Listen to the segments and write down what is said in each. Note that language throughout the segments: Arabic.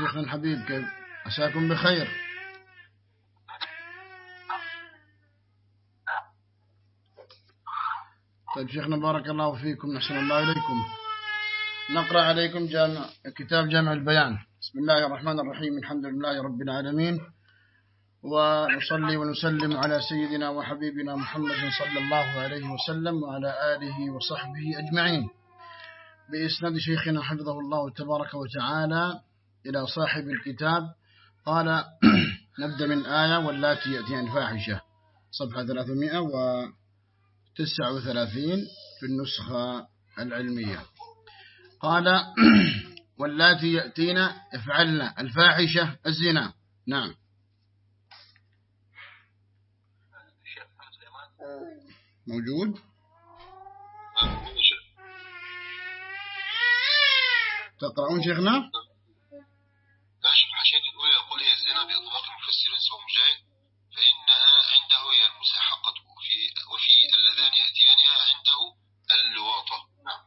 شيخنا الحبيب كيف؟ عساكم بخير. طيب شيخنا بارك الله فيكم نحسن الله إليكم. نقرأ عليكم جامع كتاب جامع البيان. بسم الله الرحمن الرحيم الحمد لله رب العالمين. ونصلي ونسلم على سيدنا وحبيبنا محمد صلى الله عليه وسلم وعلى آله وصحبه أجمعين. بإسناد شيخنا حفظه الله تبارك وتعالى إلى صاحب الكتاب. قال نبدأ من آية واللاتي يأتيان. فاحشة صفحة 339 في النسخة العلمية. قال واللاتي يأتين افعلن. الفاحشة الزنا. نعم. موجود؟ تقرأون شيخنا ماشي الحاشية الأولى يقول هي المفسرين سوى مجاهد فإنها عنده هي المساحقة وفي, وفي اللذان يأتيانها عنده اللواطة. نعم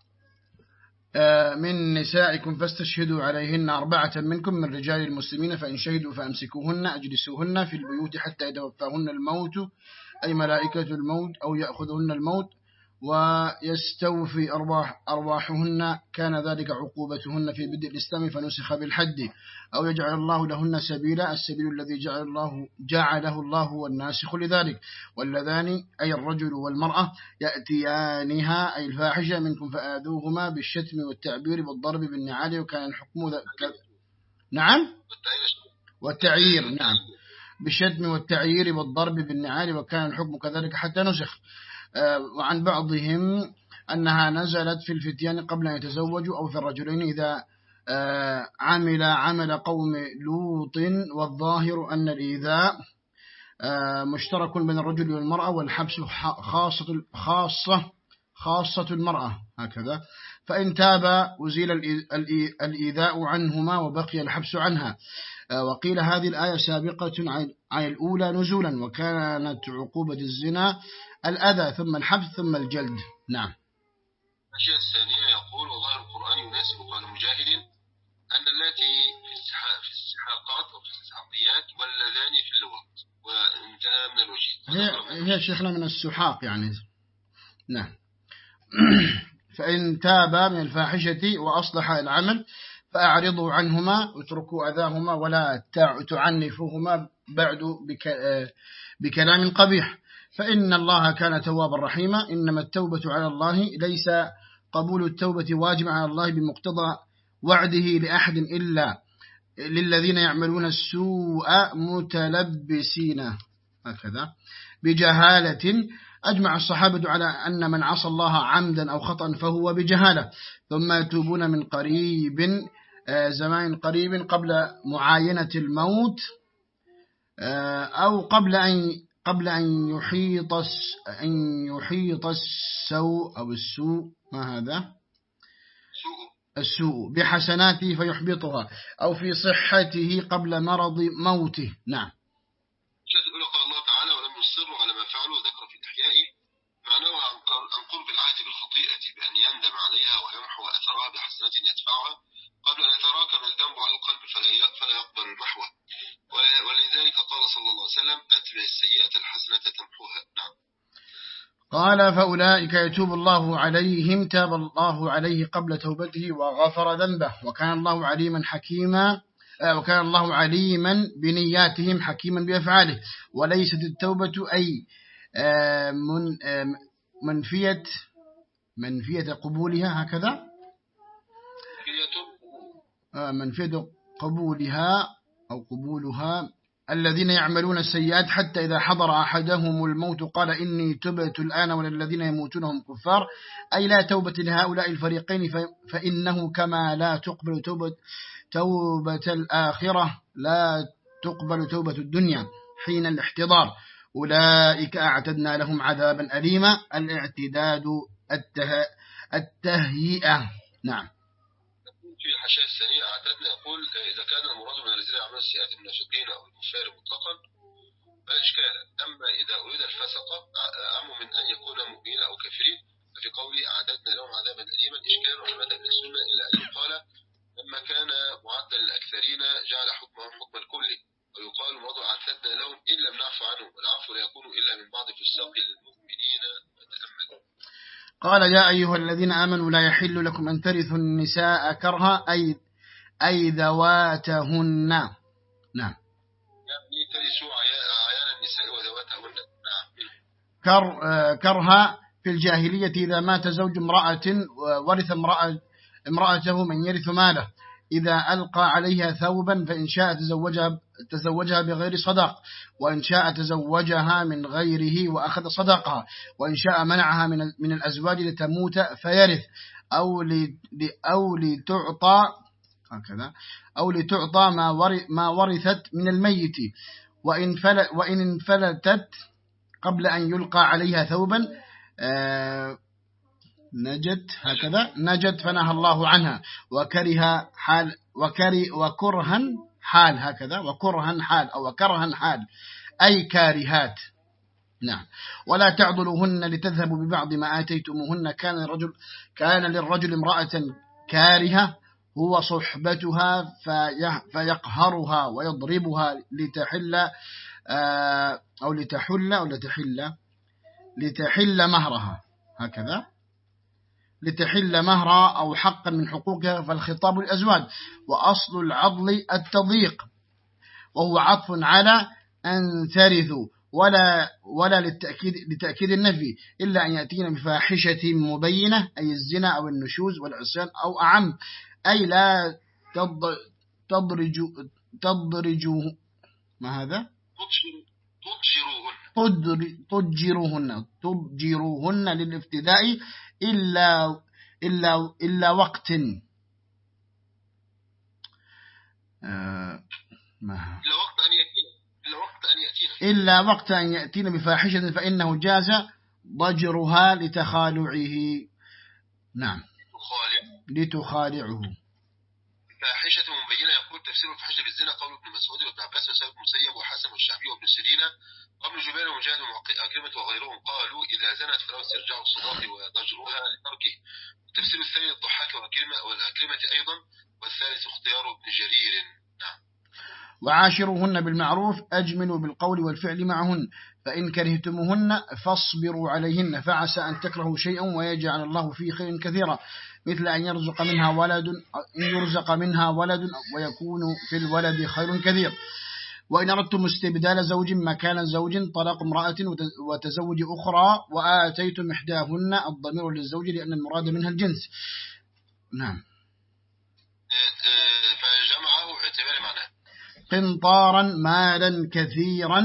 من نسائكم فاستشهدوا عليهن أربعة منكم من رجال المسلمين فإن شهدوا فأمسكوهن أجلسوهن في البيوت حتى يتوفاهن الموت أي ملائكة الموت أو يأخذهن الموت. ويستوفي أرواح أرواحهن كان ذلك عقوبتهن في بدء الإسلام فنسخ بالحد أو يجعل الله لهن سبيلا السبيل الذي جعل الله جعله الله هو الناسخ لذلك. واللذان أي الرجل والمرأة يأتيانها أي الفاحشة منكم فآذوهما بالشتم والتعبير والضرب بالنعال وكان الحكم ذا نعم؟ والتعيير نعم. بالشتم والتعيير والضرب بالنعال وكان الحكم كذلك حتى نسخ. وعن بعضهم أنها نزلت في الفتيان قبل أن يتزوجوا أو في الرجلين إذا آه، عمل عمل قوم لوط والظاهر أن الإيذاء آه، مشترك بين الرجل والمرأة والحبس خاصة خاصة خاصة المرأة هكذا. فإن تاب وزيل الإيذاء عنهما وبقي الحبس عنها. وقيل هذه الآية سابقة عن الأولى نزولا وكانت عقوبة الزنا الأذى ثم الحبس ثم الجلد. نعم. الأشياء الثانية يقول وظاهر القرآن يناسب قول مجاهد أن التي في السحاقات أو في السحاقيات واللذان في اللغة. وانتهى من الوجه. هي, هي شيخنا من السحاق يعني. نعم. فإن تاب من الفاحشة وأصلح العمل فأعرضوا عنهما واتركوا أذاهما ولا تعنفوهما بعد بكلام قبيح. فإن الله كان توابا رحيما. إنما التوبة على الله ليس قبول التوبة واجب على الله بمقتضى وعده لأحد إلا للذين يعملون السوء متلبسين. هكذا. بجهالة أجمع الصحابة على أن من عصى الله عمدا أو خطأ فهو بجهالة. ثم يتوبون من قريب آه، زمان قريب قبل معاينة الموت آه، أو قبل أن قبل أن يحيط أن يحيط السوء أو السوء. ما هذا؟ السوء. بحسناته فيحبطها أو في صحته قبل مرض موته. نعم قال الله تعالى ولم يصروا على ما فعلوا ذكر في الإحياء معناه عن قرب العهد بالخطيئة بأن يندم عليها ويمحو أثرها بحسنات يدفعها. قبل أن يتراكم الذنب على القلب فلا يقبل المحو. ولذلك قال صلى الله عليه وسلم أتبع السيئة الحسنة تمحوها. نعم. قال فأولئك يتوب الله عليهم تاب الله عليه قبل توبته وغفر ذنبه وكان الله عليما حكيما آه، وكان الله عليما بنياتهم حكيما بأفعاله. وليست التوبة أي آه، من آه، منفية منفية قبولها هكذا؟ منفية قبولها أو قبولها. الذين يعملون السيئات حتى إذا حضر أحدهم الموت قال إني تبت الآن وللذين يموتون هم كفار. أي لا توبة لهؤلاء الفريقين فإنه كما لا تقبل توبة, توبة الآخرة لا تقبل توبة الدنيا حين الاحتضار. أولئك أعتدنا لهم عذابا أليما. الاعتداد الته... التهيئة. نعم. في الحاشية الثانية أعتدنا. يقول إذا كان المراد من الذين يعملون السيئات من الناشطين أو الكفار مطلقا فلا إشكال. أما إذا أريد الفسق أعم من أن يكون مؤمنين أو كافرين ففي قوله أعددنا لهم عذابا أليما إشكال وحمد السنة إلا أن يقال لما كان معدا للأكثرين جعل حكمهم حكم الكل. ويقال وضع عدتنا لهم إن لم نعفو عنهم والعفو لا يكون إلا من بعض فساق المؤمنين. وتأمل قال يا أيها الذين آمنوا لا يحل لكم أن ترثوا النساء كرها أي, أي ذواتهن. نعم. يعني ترثوا عيان النساء وذواتهن. نعم. كر كرها في الجاهلية إذا مات زوج امرأة ورث امرأة امرأته من يرث ماله. إذا ألقى عليها ثوبا فإن شاء تزوجها, تزوجها بغير صداق وإن شاء تزوجها من غيره وأخذ صداقها وإن شاء منعها من من الأزواج لتموت فيرث أو أو لتعطى هكذا أو لتعطى ما ما ورثت من الميت. وإن فل وإن انفلتت قبل أن يلقى عليها ثوبا آه، نجت هكذا نجت فنهى الله عنها وكره حال وكره وكرها حال هكذا وكرها حال أو وكرها حال أي كارهات. نعم. ولا تعضلوهن لتذهبوا ببعض ما آتيتموهن. كان الرجل كان للرجل امرأة كارهة هو صحبتها فيقهرها ويضربها لتحل آه، أو لتحل أو لتحل لتحل مهرها هكذا. لتحل مهرا أو حقا من حقوقها فالخطاب الأزواج وأصل العضل التضييق. وهو عطف على أن ترثوا. ولا ولا للتأكيد لتأكيد النفي. إلا أن يأتينا بفاحشة مبينة أي الزنا أو النشوز والعصيان أو أعم. أي لا تضرج تضرج ما هذا؟ تضجروهن تضجروهن للافتداء إلا, إلا, إلا وقت. آه ما إلا وقت أن يأتينا. إلا وقت أن يأتينا. إلا وقت أن يأتينا بفاحشة فإنه جاز ضجرها لتخالعه. نعم. لتخالعه. فاحشة مبينة يقول تفسير الفحشة بالزنا قول ابن مسعود وابن عباس وسائب بن مسيب وحسن والشعبي وابن سيرين. وابن جبير ومجاهد وأكرمة وغيرهم قالوا إذا زنت فلا استرجاع الصداق وضجرها لتركه. التفسير الثاني الضحاك وأكرمة والأكرمة أيضا والثالث اختيار ابن جرير. نعم. وعاشروهن بالمعروف أجملوا بالقول والفعل معهن. فإن كرهتموهن فاصبروا عليهن. فعسى أن تكرهوا شيئا ويجعل الله فيه خير كثيرا. مثل أن يرزق منها ولد إن يرزق منها ولد ويكون في الولد خير كثير. وإن أردتم استبدال زوج مكان زوج طلاق امرأة وتزوج أخرى وآتيتم إحداهن الضمير للزوج لأن المراد منها الجنس. نعم. فجمعه اعتبار معناه. قنطارا مالا كثيرا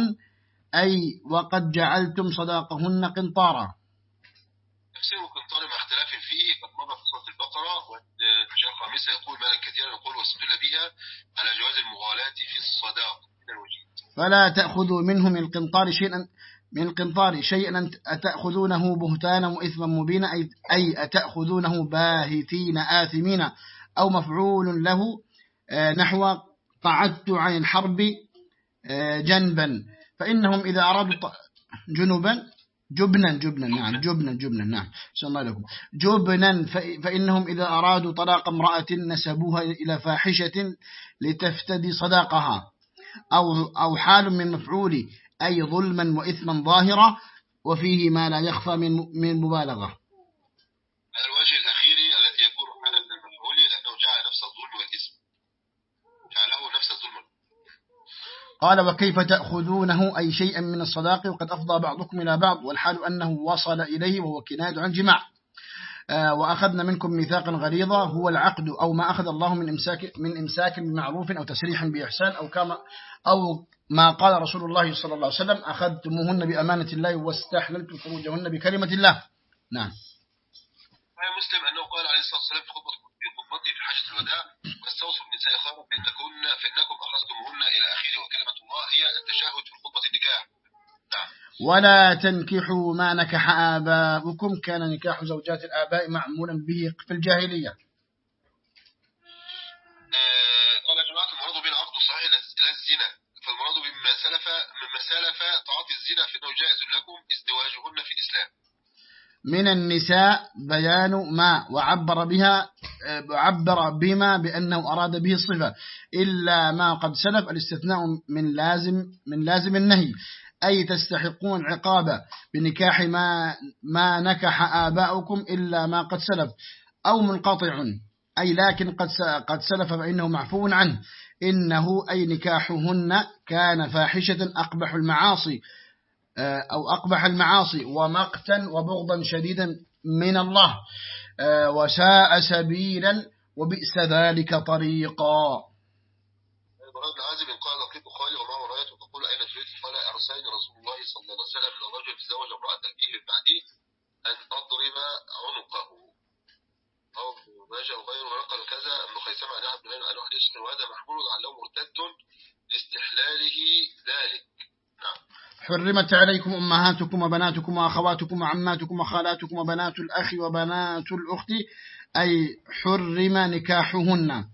أي وقد جعلتم صداقهن قنطارا. تفسير قنطار مع اختلاف فيه قد مضى في صوت البقرة والشيخ الخامسة يقول مالا كثيرا يقول واستدل بها على جواز المغالاة في الصداق. فلا تأخذوا منه من القنطار شيئا من القنطار شيئا أتأخذونه بهتانا وإثما مبينا أي أتأخذونه باهتين آثمين أو مفعول له آه، نحو قعدت عن الحرب آه، جنبا. فإنهم إذا أرادوا جنوبا جبنا جبنا نعم جبنا. جبنا نعم شاء الله لكم. جبنا فإنهم إذا أرادوا طلاق امرأة نسبوها إلى فاحشة لتفتدي صداقها. أو, أو حال من مفعول أي ظلما وإثما ظاهرا وفيه ما لا يخفى من من مبالغة. الوجه الأخير الذي يكون حالا من المفعول لأنه جعل نفس الظلم والإثم. جعله نفس الظلم قال وكيف تأخذونه؟ أي شيئا من الصداق وقد أفضى بعضكم إلى بعض والحال أنه وصل إليه وهو كناد عن جماع. وأخذنا منكم ميثاقا غليظا هو العقد أو ما أخذ الله من إمساك, من إمساك بمعروف أو تسريح بإحسان أو كما أو ما قال رسول الله صلى الله عليه وسلم أخذتموهن بأمانة الله واستحللتم فروجهن بكلمة الله. نعم. مسلم أنه قال عليه الصلاة والسلام في خطبته في حاجة الوداع واستوصوا النساء خيرا فإنكم, فإنكم أخذتموهن إلى آخره وكلمة الله هي التشهد في خطبة النكاح. ولا تنكحوا ما نكح آباؤكم. كان نكاح زوجات الآباء معمولا به في الجاهلية. آه، قال جماعة المراد بين عقد صحيح لا الزنا. فالمراد مما سلف مما سلف تعاطي الزنا فإنه جائز لكم ازدواجهن في الإسلام. من النساء بيان ما وعبر بها عبر بما بأنه أراد به الصفة. إلا ما قد سلف الاستثناء من لازم من لازم النهي. أي تستحقون عقابة بنكاح ما ما نكح آباؤكم إلا ما قد سلف. أو منقطع. أي لكن قد قد سلف فإنه معفو عنه. إنه أي نكاحهن كان فاحشة أقبح المعاصي. أو أقبح المعاصي ومقتا وبغضا شديدا من الله آه، وساء سبيلا وبئس ذلك طريقا. قال تقول أين قال أرسلني رسول الله صلى الله عليه وسلم إلى رجل تزوج امرأة أبيه من بعدي أن أضرب عنقه. أو كذا حديث وهذا محمول على مرتد لاستحلاله ذلك. نعم. حرمت عليكم أمهاتكم وبناتكم وأخواتكم وعماتكم وخالاتكم وبنات الأخ وبنات الأخت أي حرم نكاحهن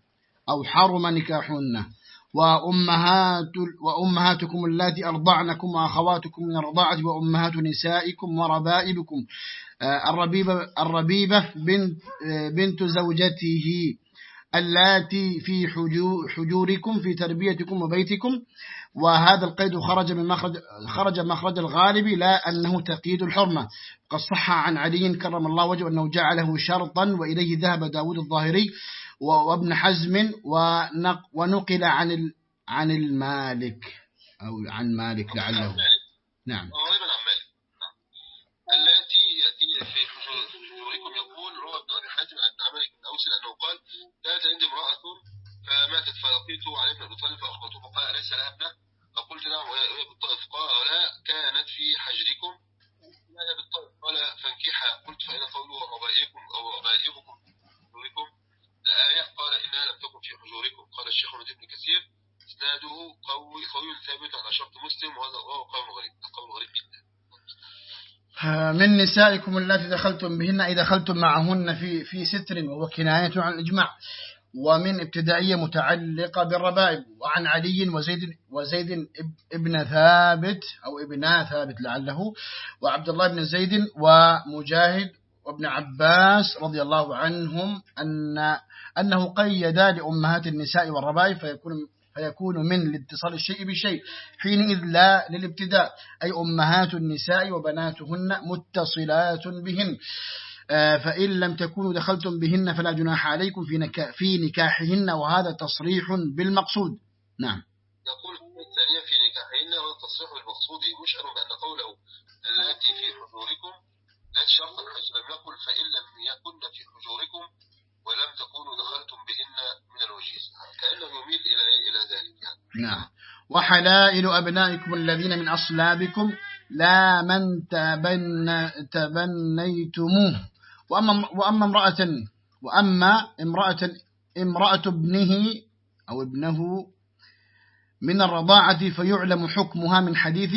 أو حرم نكاحهن. وأمهات وأمهاتكم التي أرضعنكم وأخواتكم من الرضاعة وأمهات نسائكم وربائبكم. آه، الربيبة, الربيبة بنت, آه، بنت زوجته اللاتي في حجوركم في تربيتكم وبيتكم. وهذا القيد خرج من مخرج خرج مخرج الغالب لا أنه تقييد الحرمة. قد صح عن علي كرم الله وجهه أنه جعله شرطا وإليه ذهب داود الظاهري وابن حزم ونقل عن عن المالك أو عن مالك لعله. نعم. نعم. التي يأتي يقول روى ابن أبي حاتم عن عملك بن أوس أنه قال كانت عندي امرأة فماتت فلقيت علي بن أبي طالب فأخبرته فقال أليس لها ابنة؟ فقلت نعم وهي بالطائف. قال كانت في حجركم. لا هي بالطائف. قال فانكحها. قلت فإن قوله ربائكم أو ربائبكم حجوركم الآية قال إنها لم تكن في حجوركم. قال الشيخ ابن كثير إسناده قوي قوي ثابت على شرط مسلم وهذا قول غريب قول غريب جدا. من نسائكم التي دخلتم بهن أي دخلتم معهن في في ستر وهو كناية عن الإجماع؟ ومن ابتدائية متعلقة بالربائب وعن علي وزيد وزيد ابن ثابت أو ابن ثابت لعله وعبد الله بن زيد ومجاهد وابن عباس رضي الله عنهم أن أنه قيد لأمهات النساء والربائب فيكون فيكون من لاتصال الشيء بشيء. حينئذ لا للابتداء أي أمهات النساء وبناتهن متصلات بهن. فإن لم تكونوا دخلتم بهن فلا جناح عليكم في, نكا في نكاحهن وهذا تصريح بالمقصود. نعم. يقول الثانية في نكاحهن هو التصريح بالمقصود يشعر بأن قوله التي في حجوركم لا شرطا حيث لم يقل فإن لم يكن في حجوركم ولم تكونوا دخلتم بهن من الوجيز. كأنه يميل إلى إلى ذلك. يعني. نعم. وحلائل أبنائكم الذين من أصلابكم لا من تبن تبنيتموه. وأما, وأما امرأة وأما امرأة امرأة ابنه أو ابنه من الرضاعة فيعلم حكمها من حديث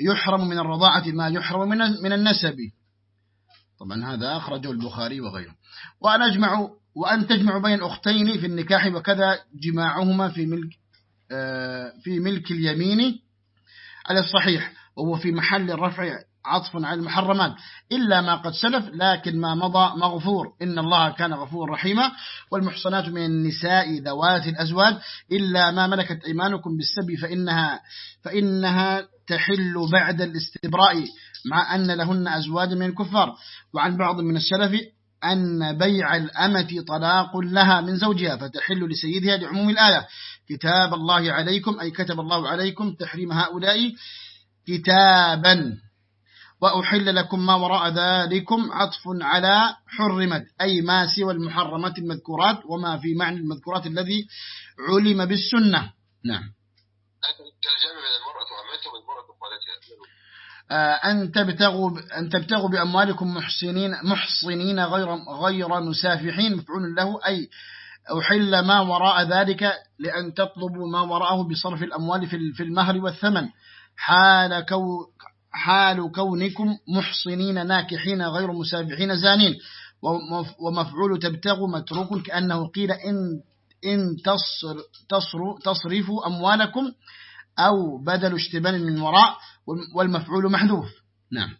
يحرم من الرضاعة ما يحرم من من النسب. طبعا هذا أخرجه البخاري وغيره. وأن أجمع وأن تجمع بين أختين في النكاح وكذا جماعهما في ملك آه، في ملك اليمين على الصحيح وهو في محل الرفع عطف على المحرمات. إلا ما قد سلف لكن ما مضى مغفور. إن الله كان غفور رحيما. والمحصنات من النساء ذوات الأزواج. إلا ما ملكت إيمانكم بالسبي فإنها, فإنها تحل بعد الاستبراء مع أن لهن أزواج من الكفار. وعن بعض من السلف أن بيع الأمة طلاق لها من زوجها فتحل لسيدها لعموم الآية. كتاب الله عليكم أي كتب الله عليكم تحريم هؤلاء كتابا. وأحل لكم ما وراء ذلكم عطف على حرمت أي ما سوى المحرمات المذكورات وما في معنى المذكورات الذي علم بالسنة. نعم. آه، أن تبتغوا أن تبتغوا بأموالكم محسنين محصنين غير غير مسافحين مفعول له أي أحل ما وراء ذلك لأن تطلبوا ما وراءه بصرف الأموال في المهر والثمن. حال كو حال كونكم محصنين ناكحين غير مسافحين زانين. ومفعول تبتغوا متروك كأنه قيل إن, إن تصر تصر تصرفوا أموالكم أو بدل اشتبان من وراء والمفعول محذوف. نعم.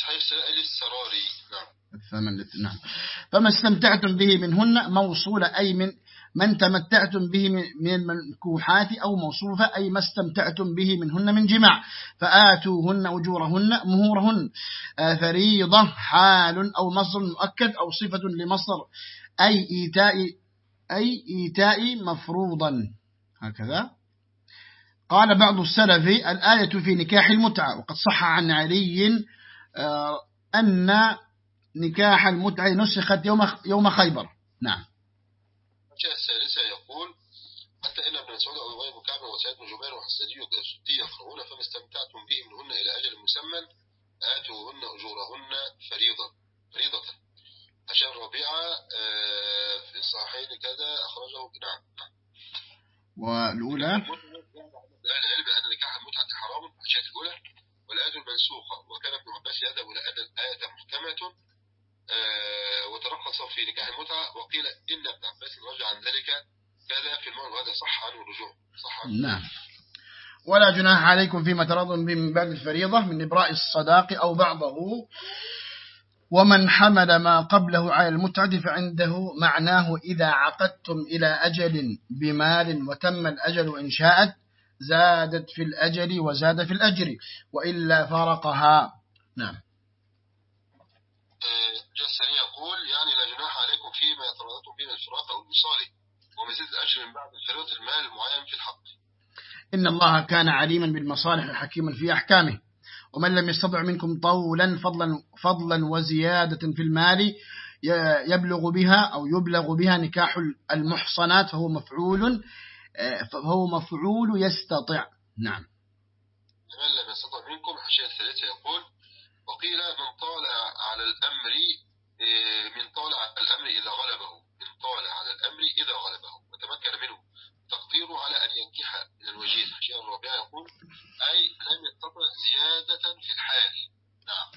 صحيح سائل السراري. نعم. فمن نعم فما استمتعتم به منهن موصولة أي من من تمتعتم به من المنكوحات أو موصوفة أي ما استمتعتم به منهن من جماع فآتوهن أجورهن مهورهن. آه، فريضة حال أو مصر مؤكد أو صفة لمصر أي إيتاء أي إيتاء مفروضا. هكذا. قال بعض السلف الآية في نكاح المتعة وقد صح عن علي آه، أن نكاح المتعة نسخت يوم يوم خيبر. نعم. الشيء الثالثة يقول حتى إن ابن مسعود أو أبي كعب وسعيد بن جبير وحسدي والسدي يقرؤون فما استمتعتم به منهن إلى أجل مسمى آتوهن أجورهن فريضة فريضة. عشان ربيعة آه، في الصحيحين كذا أخرجه نعم والأولى؟ أهل العلم أن نكاح المتعة حرام الشيء الأولى والآية المنسوخة وكان ابن عباس يذهب إلى أن الآية محكمة وترخص في نكاح المتعة وقيل إن ابن عباس رجع عن ذلك كذا في المعنى وهذا صح عنه الرجوع صح عنه نعم. ولا جناح عليكم فيما تراضون به من بعد الفريضة من إبراء الصداق أو بعضه. ومن حمل ما قبله على المتعة فعنده معناه إذا عقدتم إلى أجل بمال وتم الأجل إن شاءت زادت في الأجل وزاد في الأجر وإلا فرقها نعم. جسني يقول يعني لا جناح عليكم فيما يترددتم بين الفراق أو الوصال ومزيد الأجر من بعد فريضة المال المعين في الحق. إن الله كان عليما بالمصالح حكيما في أحكامه. ومن لم يستطع منكم طولا فضلا, فضلا وزيادة في المال يبلغ بها أو يبلغ بها نكاح المحصنات فهو مفعول فهو مفعول يستطع. نعم. ومن لم يستطع منكم حشية الثالثة يقول وقيل من طال على الأمر من طال على الأمر إذا غلبه من طال على الأمر إذا غلبه وتمكن منه. تقديره على أن ينكح من الوجيز الشيء الرابع يقول أي لم يستطع زيادة في الحال. نعم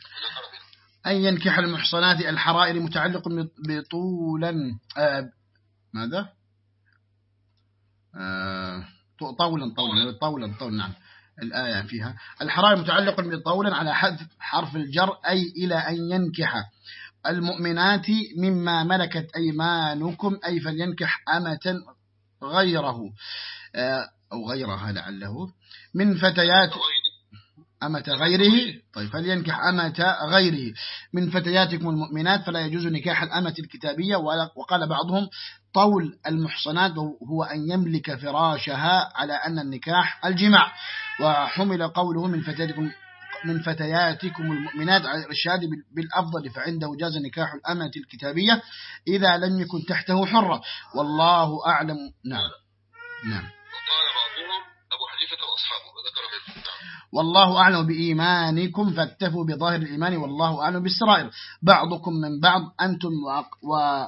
أن ينكح المحصنات الحرائر متعلق بطولا. آه ماذا؟ آه طولا طولا طولا. طولا نعم. الآية فيها. الحرائر متعلق بطولا على حذف حرف الجر أي إلى أن ينكح. المؤمنات مما ملكت أيمانكم أي فلينكح أمة غيره. آه، أو غيرها لعله. من فتيات أمة غيره. طيب فلينكح أمة غيره. من فتياتكم المؤمنات فلا يجوز نكاح الأمة الكتابية. وقال بعضهم طول المحصنات هو أن يملك فراشها على أن النكاح الجماع. وحمل قوله من فتياتكم من فتياتكم المؤمنات على الإرشاد بالأفضل فعنده جاز نكاح الأمة الكتابية إذا لم يكن تحته حرة. والله أعلم. نعم. نعم. وقال بعضهم أبو حنيفة وأصحابه وذكر. والله أعلم بإيمانكم فاكتفوا بظاهر الإيمان والله أعلم بالسرائر. بعضكم من بعض أنتم و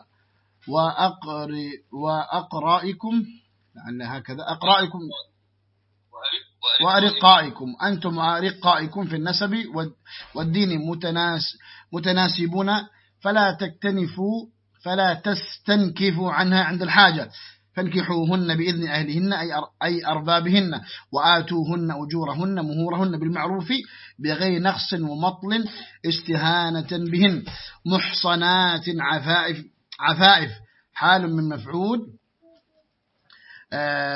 وأقر وأقرائكم لعل هكذا أقرائكم. وأرقائكم. أنتم وأرقائكم في النسب والدين متناس متناسبون. فلا تكتنفوا فلا تستنكفوا عنها عند الحاجة. فانكحوهن بإذن أهلهن أي أربابهن وآتوهن أجورهن مهورهن بالمعروف بغير نقص ومطل استهانة بهن. محصنات عفائف, عفائف. حال من مفعول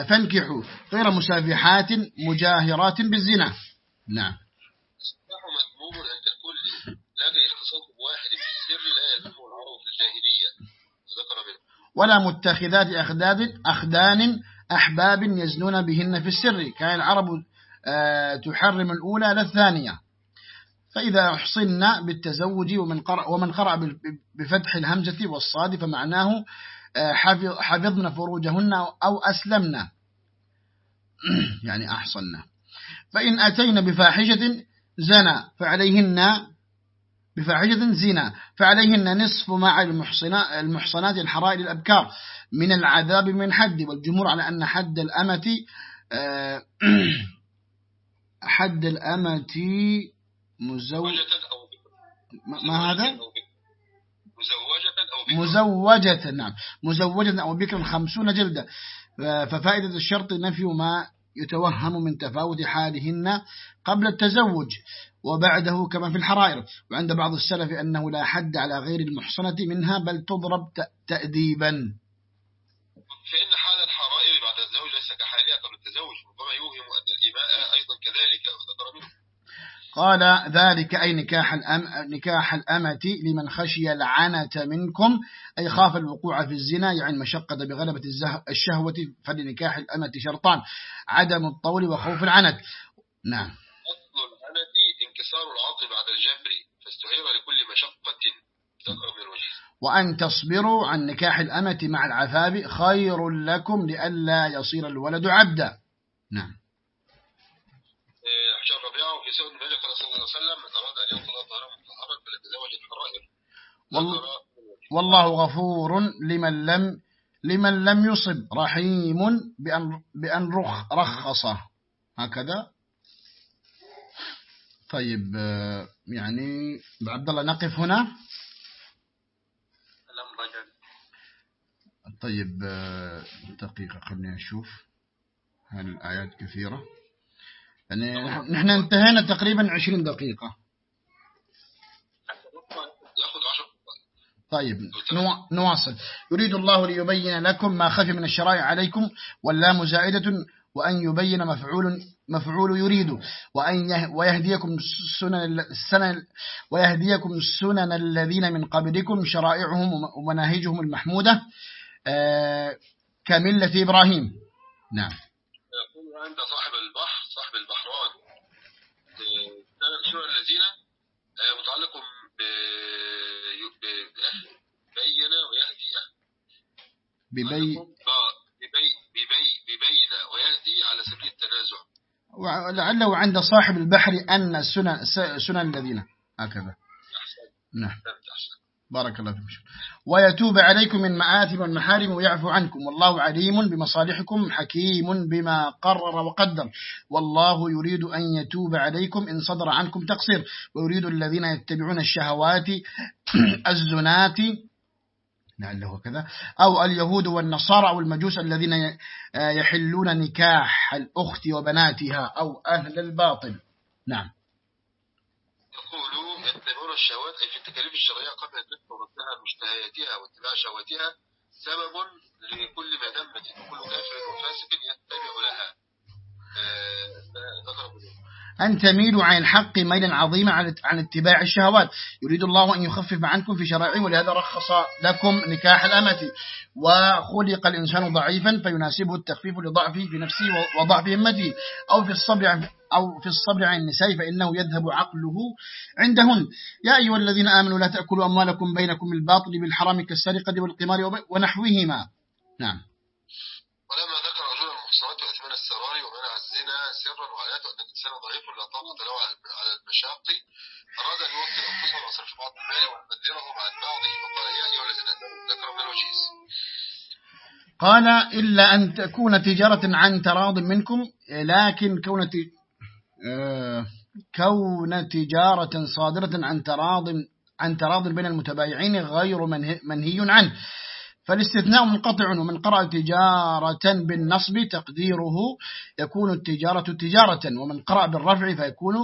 فانكحوا غير مسافحات مجاهرات بالزنا. نعم. السفاح مذموم عند الكل بواحد في السر لا يذم الجاهلية. ذكر منه ولا متخذات أخداد أخدان أحباب يزنون بهن في السر. كان العرب آه، تحرم الأولى للثانية فإذا أحصلنا بالتزوج ومن قرأ, ومن قرأ بفتح الهمزة والصاد فمعناه حفظنا فروجهن أو أسلمنا. يعني أحصلنا فإن أتينا بفاحشة زنا فعليهن بفاحشة زنا فعليهن نصف مع المحصنات الحرائر الأبكار من العذاب من حد. والجمهور على أن حد الأمة آه، حد الأمة مزوجة ما هذا؟ مزوجة مزوجة نعم. مزوجة أو بكر خمسون جلدة ففائدة الشرط نفي ما يتوهم من تفاوت حالهن قبل التزوج وبعده كما في الحرائر. وعند بعض السلف أنه لا حد على غير المحصنة منها بل تضرب تأديبا. فإن حال الحرائر بعد الزوج ليس كحالها قبل التزوج ربما يوهم أن الإماء أيضا كذلك وذكر منه. قال ذلك أي نكاح, الأم نكاح الأمة لمن خشي العنة منكم أي خاف الوقوع في الزنا يعني مشقة بغلبة الشهوة فلنكاح الأمة شرطان. عدم الطول وخوف العنت. نعم. أصل العنة انكسار العظم بعد الجبر فاستعير لكل مشقة وأن تصبروا عن نكاح الأمة مع العفاف خير لكم لئلا يصير الولد عبدا. نعم. سؤال النبي قال صلى الله عليه وسلم من أراد أن ينقل ظهره مطهرا فليتزوج الحرائر والله غفور لمن لم لمن لم يصب رحيم بأن, بأن رخ رخصه. هكذا؟ طيب يعني عبد الله نقف هنا؟ طيب دقيقة خليني أشوف هل الآيات كثيرة. يعني نحن انتهينا تقريبا عشرين دقيقة. طيب نواصل. يريد الله ليبين لكم ما خفي من الشرائع عليكم واللام زائدة وأن يبين مفعول مفعول يريد وأن ويهديكم سنن السنن ويهديكم سنن الذين من قبلكم شرائعهم ومناهجهم المحمودة. آه، كملة إبراهيم. نعم. يقول عند صاحب البحر صاحب البحران سنن الذين آه، متعلق ببين ويهدي ببي ببين ويهدي على سبيل التنازع. ولعله عند صاحب البحر أن سنن, سنن الذين هكذا. نعم. بارك الله فيكم ويتوب عليكم من مآثم والمحارم ويعفو عنكم. والله عليم بمصالحكم حكيم بما قرر وقدر. والله يريد أن يتوب عليكم إن صدر عنكم تقصير. ويريد الذين يتبعون الشهوات الزنات لعله كذا أو اليهود والنصارى أو المجوس الذين يحلون نكاح الأخت وبناتها أو أهل الباطل. نعم. يقول يتبعون الشهوات أي في التكاليف الشرعية قبل النفس وردها مشتهياتها واتباع شهواتها سبب لكل ما دمت وكل كافر وفاسق يتبع لها ذكر آه أن تميلوا عن الحق ميلا عظيما عن اتباع الشهوات. يريد الله أن يخفف عنكم في شرائعه ولهذا رخص لكم نكاح الأمة. وخلق الإنسان ضعيفا فيناسبه التخفيف لضعفه في نفسه وضعف همته. أو في الصبر أو في الصبر عن النساء فإنه يذهب عقله عندهن. يا أيها الذين آمنوا لا تأكلوا أموالكم بينكم بالباطل بالحرام كالسرقة والقمار ونحوهما. نعم. ولما ذكر رجل المحصنات وإثمان السرار ومنع الزنا سرا وعلاته أن الإنسان ضعيف لا طاقة له على المشاق. أراد أن يوكل أنفسه وصرف بعض المال ويقدره مع بعضه فقال يا أيها الذين ذكر من الوجيز. قال إلا أن تكون تجارة عن تراض منكم لكن كون آه، كون تجارة صادرة عن تراض عن تراض بين المتبايعين غير منهي عنه. فالاستثناء منقطع ومن قرأ تجارة بالنصب تقديره يكون التجارة تجارة ومن قرأ بالرفع فيكون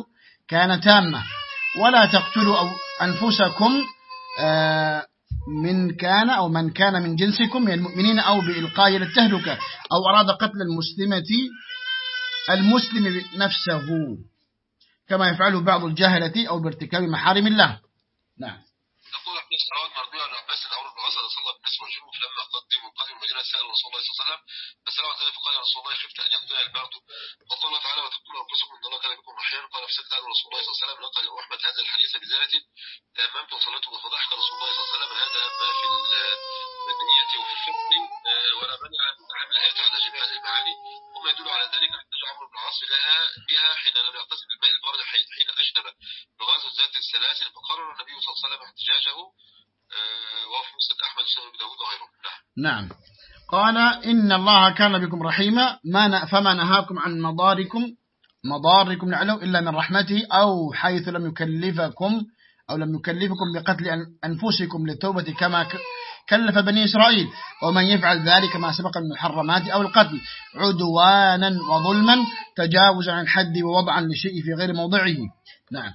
كان تامة ولا تقتلوا أنفسكم آه، من كان أو من كان من جنسكم من المؤمنين أو بإلقاء للتهلكة أو أراد قتل المسلمة المسلم نفسه كما يفعله بعض الجهلة أو بارتكاب محارم الله. نعم. سأل رسول الله صلى الله عليه وسلم فسأله عن فقال يا رسول الله خفت أن يقتل البرد فقال الله تعالى وتقتلوا أنفسكم إن الله كان بكم رحيما قال فسكت عنه رسول الله صلى الله عليه وسلم نقل أحمد هذا الحديث بزيادة تأممت وصليت وفضحك رسول الله صلى الله عليه وسلم. هذا ما في المدنية وفي الفقه ولا منع من حمل الآية على جميع المعاني وما يدل على ذلك احتاج عمرو بن العاص لها بها حين لم يغتسل بالماء البارد حين أجدب بغزوة ذات السلاسل فقرر النبي صلى الله عليه وسلم احتجاجه وفي مسند أحمد سنن داود وغيره. نعم. قال إن الله كان بكم رحيما ما فما نهاكم عن مضاركم مضاركم لعله إلا من رحمته أو حيث لم يكلفكم أو لم يكلفكم بقتل أنفسكم للتوبة كما كلف بني إسرائيل. ومن يفعل ذلك ما سبق من المحرمات أو القتل عدوانا وظلما تجاوزا عن الحد ووضعا لشيء في غير موضعه. نعم.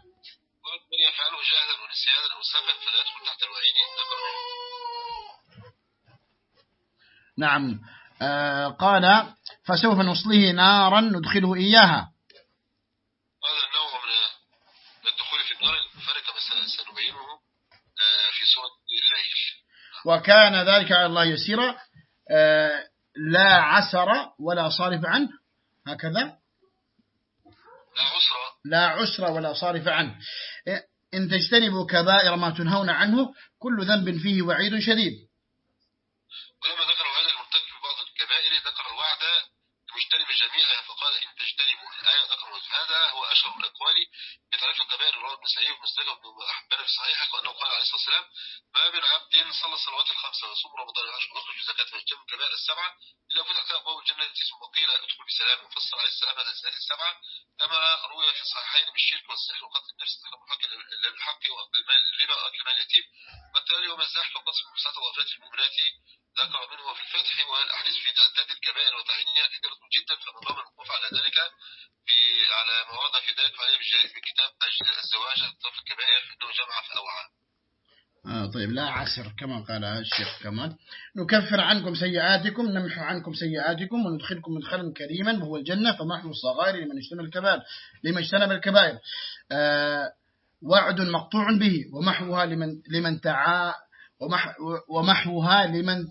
ومن يفعله جاهلا ونسيانا أو سفا فلا يدخل تحت الوعيد. نعم. آه قال فسوف نصليه نارا ندخله إياها. هذا النوع من الدخول في النار الفرق سنبينه آه، في سورة الليل. وكان ذلك على الله يسيرا. آه، لا عسر ولا صارف عنه. هكذا. لا عسر. لا عسر ولا صارف عنه. إن تجتنبوا كبائر ما تنهون عنه كل ذنب فيه وعيد شديد. ولما ذكر هذا المرتكب بعض الكبائر ذكر الوعد المجتنب جميعها فقال إن تجتنبوا. الآية ذكر هذا هو أشهر الأقوال بتعريف الكبائر رواه ابن سعيد ومستجب بن أحبان في صحيحه وأنه قال عليه الصلاة والسلام ما من عبد صلى الصلوات الخمسة وصوم رمضان العشر ويخرج زكاة ويجتنب الكبائر السبعة إلا فتح أبواب الجنة ثم قيل ادخل بسلام. وفسر عليه السلام هذا الزكاة السبعة كما روي في الصحيحين بالشرك والسحر وقتل النفس تحرم الحق إلا بالحق وأكل المال الربا وأكل المال اليتيم والتالي وما الزحف وقسم المحصنات وأفات المؤمنات. ذكر منه في الفتح والأحاديث في تعداد الكبائر وتعيينها كثيرة جدا فمن ضمن الوقوف على ذلك في على ما ورد في ذلك عليه في كتاب الزواج الطرف الكبائر فإنه جمع فأوعى آه طيب لا عسر كما قال الشيخ كمال. نكفر عنكم سيئاتكم نمحو عنكم سيئاتكم وندخلكم مدخلا كريما وهو الجنة فمحو الصغائر لمن اجتنب الكبائر لمن اجتنب الكبائر. آه وعد مقطوع به ومحوها لمن لمن تعا ومحوها لمن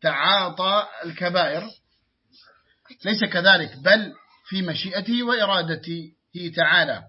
تعاطى الكبائر. ليس كذلك بل في مشيئته وإرادته تعالى.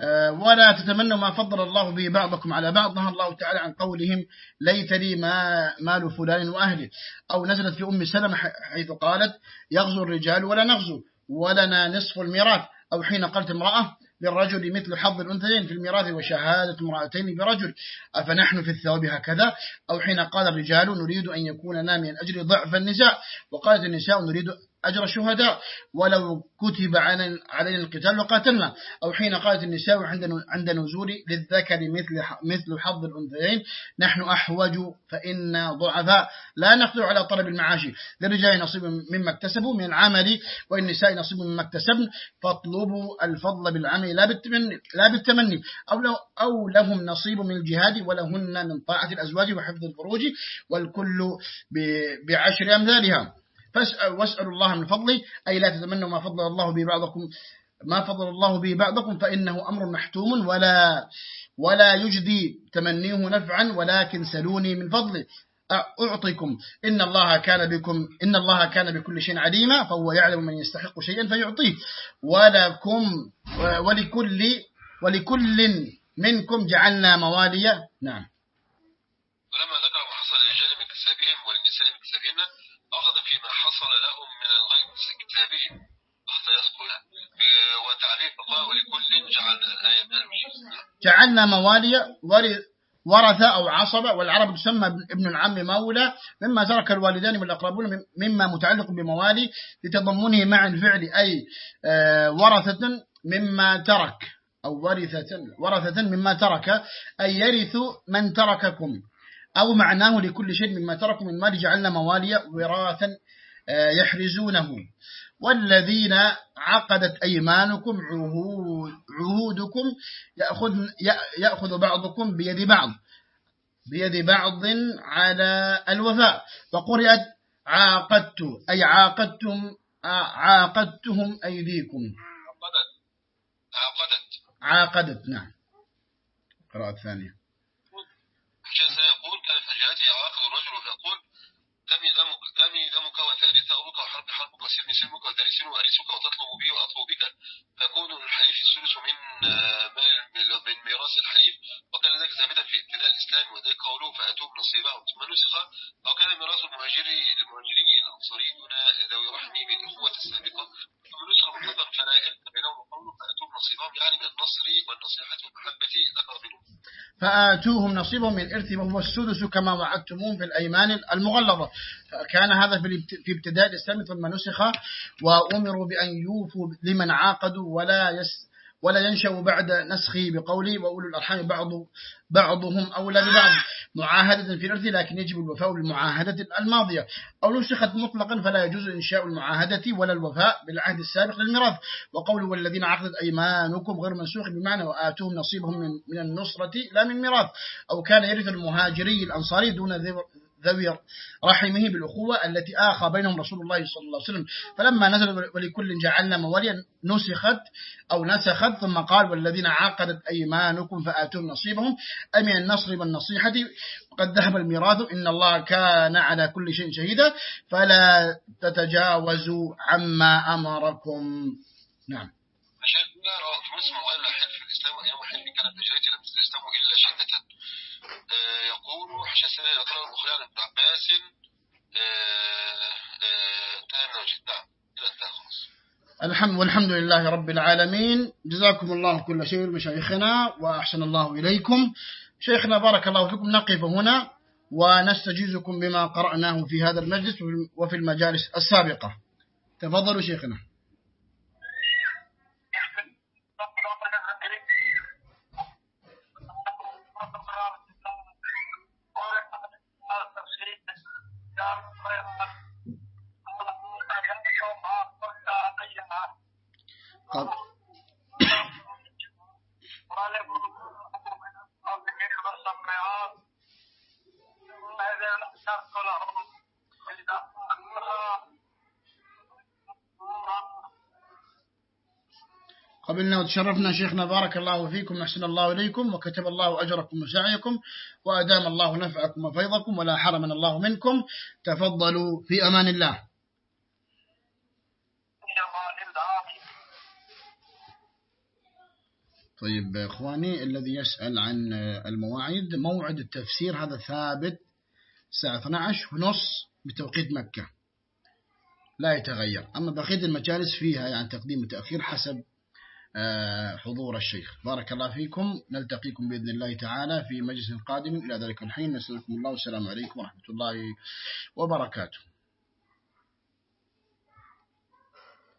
آه، ولا تتمنوا ما فضل الله به بعضكم على بعض. نهى الله تعالى عن قولهم ليت لي ما مال فلان وأهله أو نزلت في أم سلمة حيث قالت يغزو الرجال ولا نغزو ولنا نصف الميراث. أو حين قالت امرأة للرجل مثل حظ الأنثيين في الميراث وشهادة امرأتين برجل. أفنحن في الثواب هكذا؟ أو حين قال الرجال نريد أن يكون لنا من أجر ضعف النساء. وقالت النساء نريد أجر الشهداء ولو كتب علينا القتال وقاتلنا. أو حين قالت النساء عند نزول للذكر مثل مثل حظ الأنثيين نحن أحوج فإن ضعفاء. لا نقدر على طلب المعاش. للرجال نصيب مما اكتسبوا من العمل والنساء نصيب مما اكتسبن. فاطلبوا الفضل بالعمل لا بالتمني, لا بالتمني. أو, لو أو لهم نصيب من الجهاد ولهن من طاعة الأزواج وحفظ الفروج والكل بعشر أمثالها. فاسأل واسألوا الله من فضله أي لا تتمنوا ما فضل الله به بعضكم ما فضل الله به بعضكم فإنه أمر محتوم ولا ولا يجدي تمنيه نفعا ولكن سلوني من فضله. أعطيكم. إن الله كان بكم إن الله كان بكل شيء عليما فهو يعلم من يستحق شيئا فيعطيه. ولكم ولكل ولكل منكم جعلنا مواليا. نعم. ولما ذكر ما حصل للرجال من كسابهم وللنساء من فيما حصل لهم من الغيب كتابهم حتى يذكر وتعريف قال ولكل جعلنا الآية من جعلنا موالي ورث أو عصب والعرب تسمى ابن العم مولى مما ترك الوالدان والأقربون مما متعلق بموالي لتضمنه مع الفعل أي آه، ورثة مما ترك أو ورثة ورثة مما ترك أي يرث من ترككم. أو معناه لكل شيء مما تركوا من مال جعلنا مواليا وراثا آه، يحرزونه. والذين عقدت أيمانكم عهود عهودكم يأخذ, يأخذ بعضكم بيد بعض. بيد بعض على الوفاء. وقرأت عاقدت أي عاقدتم عاقدتهم أيديكم. عاقدت. عاقدت نعم. قراءة ثانية سيقول كان في يعاقب الرجل فيقول دمي دمك دمي دمك وتأتي ثأرك وحرب حربك وسلمي سلمك وترسل وأرسك وتطلب بي وأطلب بك. فيكون الحليف الثلث من من ميراث الحليف وكان ذلك ثابتا في ابتداء الإسلام وذلك قوله فأتوب نصيبهم. ثم نسخ أو كان ميراث المهاجري المهاجري دون ذوي بالإخوة السابقة. بينهم وقوله فأتوب نصيبهم يعني من النصر والنصيحة والمحبة ذكر منهم فآتوهم نصيبهم من إرث وهو السدس كما وعدتموهم في الأيمان المغلظة. فكان هذا في ابتداء الإسلام ثم نسخ وأمروا بأن يوفوا لمن عاقدوا ولا يس ولا ينشأ بعد نسخه بقوله وأولو الأرحام بعض بعضهم أولى ببعض. معاهدة في الأرث لكن يجب الوفاء بالمعاهدة الماضية. أو نسخت مطلقا فلا يجوز إنشاء المعاهدة ولا الوفاء بالعهد السابق للميراث. وقوله والذين عقدت أيمانكم غير منسوخ بمعنى وآتوهم نصيبهم من النصرة لا من ميراث. أو كان يرث المهاجري الأنصاري دون ذوي رحمه بالأخوة التي آخى بينهم رسول الله صلى الله عليه وسلم. فلما نزل ولكل جعلنا مواليا نسخت أو نسخت ثم قال والذين عقدت أيمانكم فآتوا نصيبهم. أي من النصر والنصيحة وقد ذهب الميراث إن الله كان على كل شيء شهيدا فلا تتجاوزوا عما أمركم. نعم. في مصر وغير حلف الإسلام وأيام حلف كانت نجريتي لم تستسلموا إلا شدة يقول حشا السنة ذكرها البخاري عن ابن عباس آه، آه، انتهى خلاص. الحمد والحمد لله رب العالمين. جزاكم الله كل شيء مشايخنا وأحسن الله إليكم. شيخنا بارك الله فيكم. نقف هنا ونستجيزكم بما قرأناه في هذا المجلس وفي المجالس السابقة. تفضلوا شيخنا. قبلنا وتشرفنا شيخنا بارك الله فيكم أحسن الله إليكم وكتب الله أجركم وسعيكم وأدام الله نفعكم وفيضكم ولا حرمنا الله منكم. تفضلوا في أمان الله. طيب إخواني الذي يسأل عن المواعيد موعد التفسير هذا ثابت الساعة 12 ونص بتوقيت مكة. لا يتغير. أما بقية المجالس فيها يعني تقديم وتأخير حسب آه، حضور الشيخ. بارك الله فيكم. نلتقيكم بإذن الله تعالى في مجلس قادم. إلى ذلك الحين نسألكم الله والسلام عليكم ورحمة الله وبركاته.